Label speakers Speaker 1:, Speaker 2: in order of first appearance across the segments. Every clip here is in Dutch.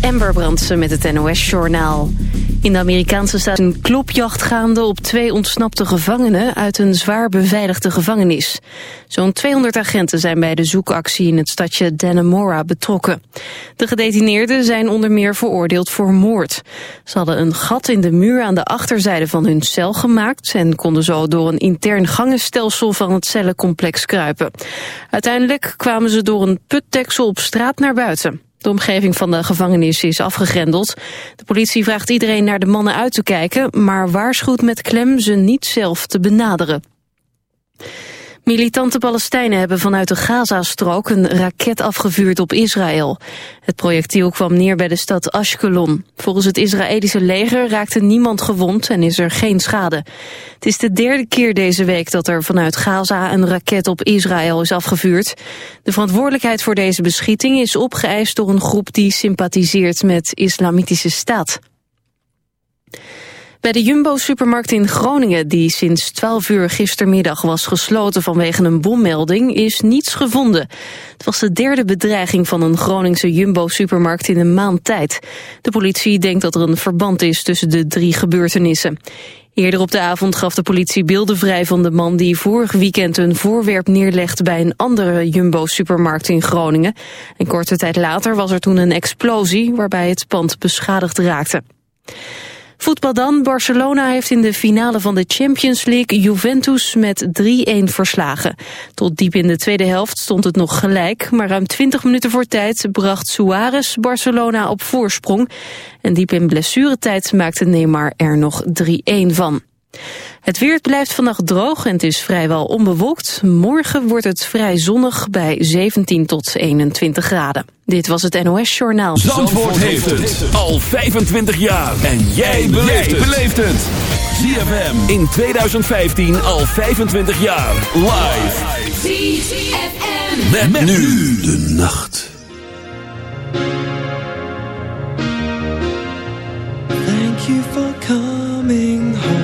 Speaker 1: Amber Brandsen met het NOS-journaal. In de Amerikaanse staat een klopjacht gaande op twee ontsnapte gevangenen uit een zwaar beveiligde gevangenis. Zo'n 200 agenten zijn bij de zoekactie in het stadje Dannemora betrokken. De gedetineerden zijn onder meer veroordeeld voor moord. Ze hadden een gat in de muur aan de achterzijde van hun cel gemaakt en konden zo door een intern gangenstelsel van het cellencomplex kruipen. Uiteindelijk kwamen ze door een putdeksel op straat naar buiten. De omgeving van de gevangenis is afgegrendeld. De politie vraagt iedereen naar de mannen uit te kijken... maar waarschuwt met klem ze niet zelf te benaderen. Militante Palestijnen hebben vanuit de Gazastrook een raket afgevuurd op Israël. Het projectiel kwam neer bij de stad Ashkelon. Volgens het Israëlische leger raakte niemand gewond en is er geen schade. Het is de derde keer deze week dat er vanuit Gaza een raket op Israël is afgevuurd. De verantwoordelijkheid voor deze beschieting is opgeëist door een groep die sympathiseert met islamitische staat. Bij de Jumbo-supermarkt in Groningen, die sinds 12 uur gistermiddag was gesloten vanwege een bommelding, is niets gevonden. Het was de derde bedreiging van een Groningse Jumbo-supermarkt in een maand tijd. De politie denkt dat er een verband is tussen de drie gebeurtenissen. Eerder op de avond gaf de politie beelden vrij van de man die vorig weekend een voorwerp neerlegde bij een andere Jumbo-supermarkt in Groningen. En korte tijd later was er toen een explosie waarbij het pand beschadigd raakte. Voetbal dan. Barcelona heeft in de finale van de Champions League Juventus met 3-1 verslagen. Tot diep in de tweede helft stond het nog gelijk, maar ruim 20 minuten voor tijd bracht Suarez Barcelona op voorsprong. En diep in blessuretijd maakte Neymar er nog 3-1 van. Het weer blijft vannacht droog en het is vrijwel onbewolkt. Morgen wordt het vrij zonnig bij 17 tot 21 graden. Dit was het NOS Journaal.
Speaker 2: Zandvoort, heeft het al 25 jaar. En jij beleeft het. ZFM in 2015 al 25 jaar. Live. ZFM. Met, met nu de nacht.
Speaker 3: Thank you for coming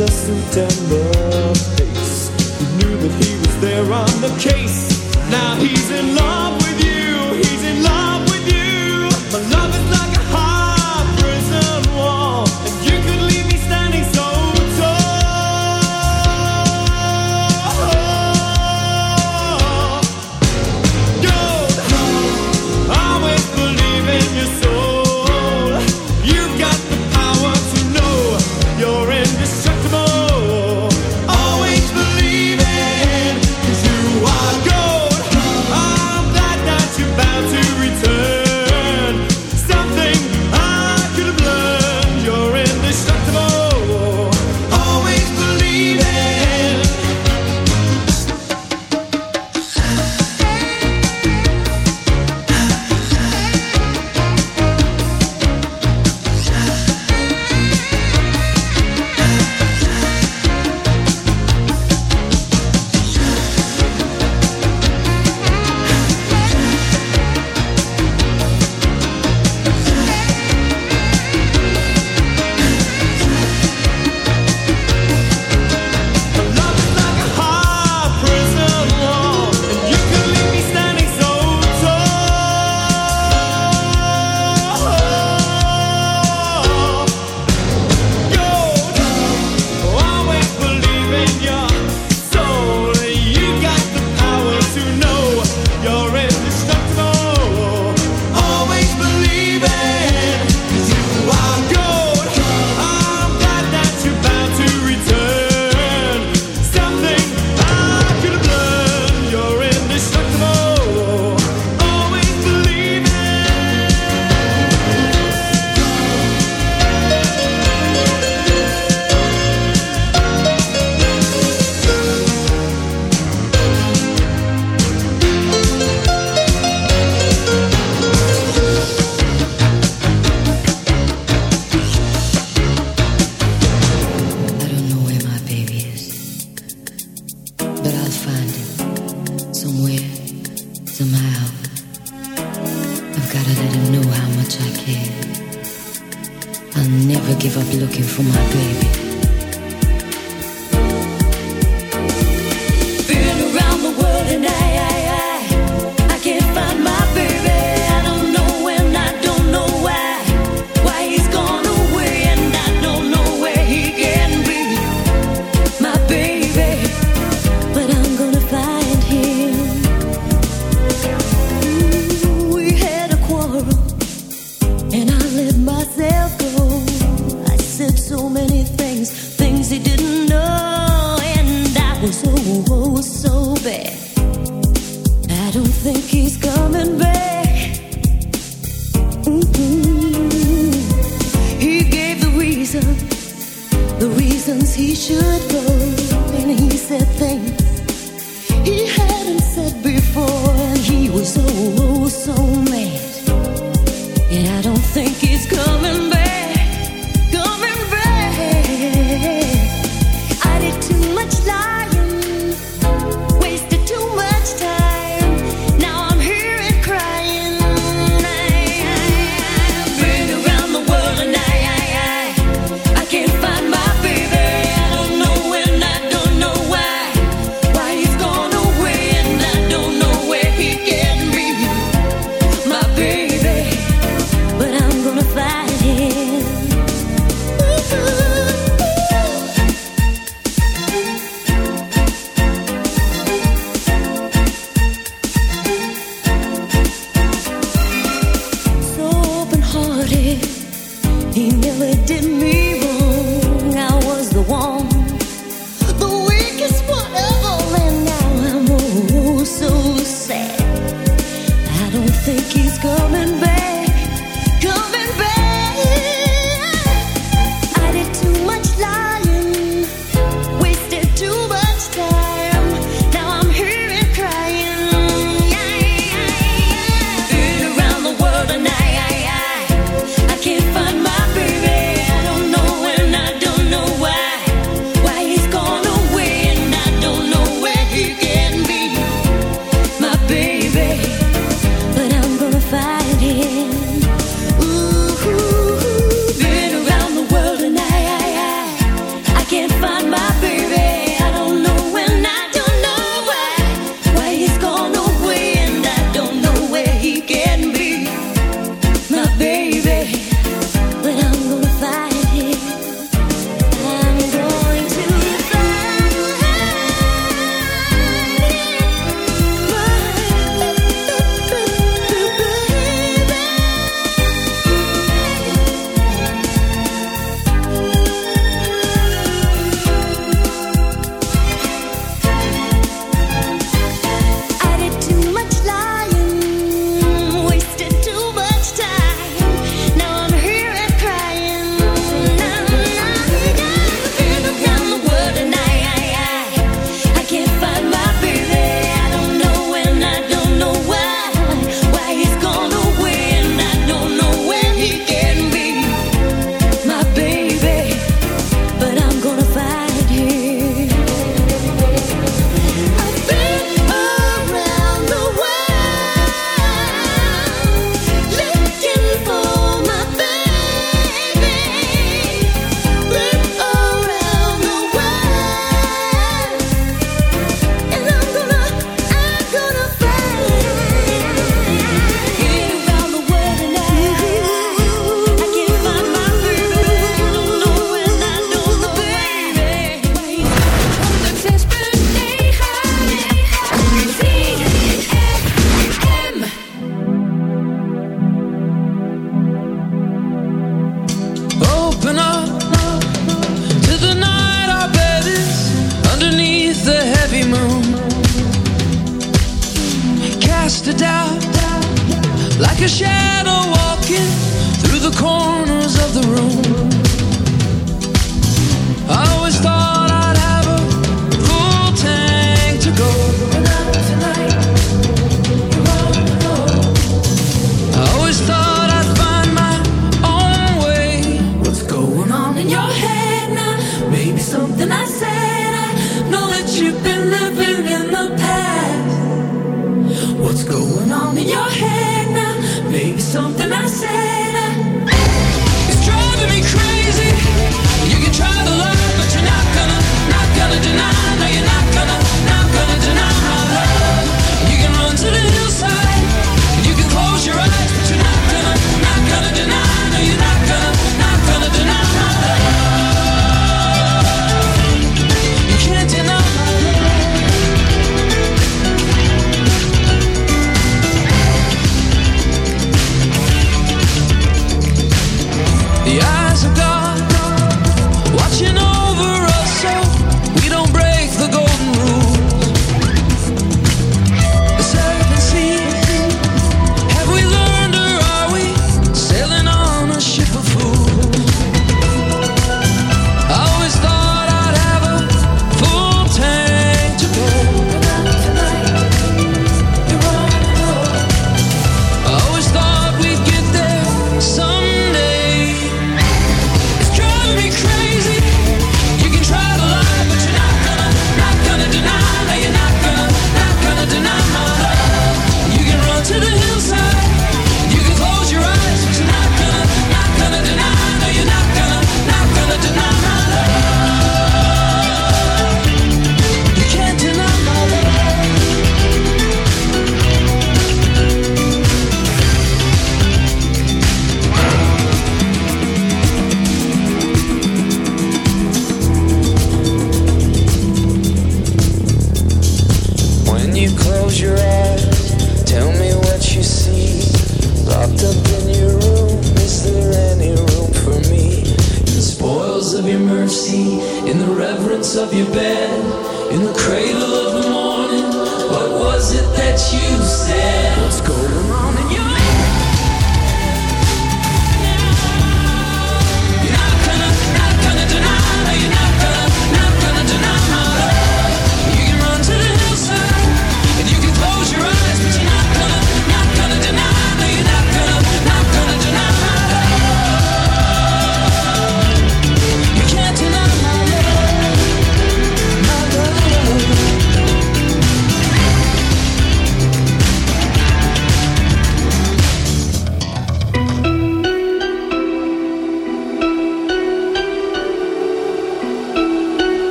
Speaker 3: the suit and the face. Who knew that he was there on the case?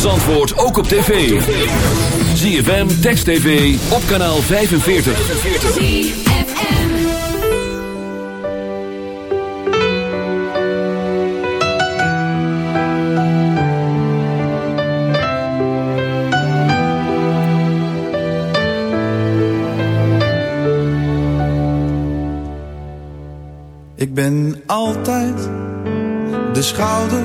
Speaker 2: Van Zandvoort ook op tv. ZFM, Text TV, op kanaal 45.
Speaker 4: Ik ben altijd de schouder,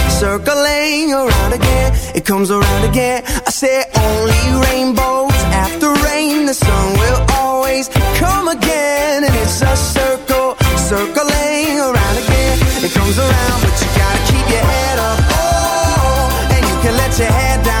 Speaker 5: circling around again. It comes around again. I say only rainbows after rain. The sun will always come again. And it's a circle, circling around again. It comes around, but you gotta keep your head up. Oh, and you can let your head down.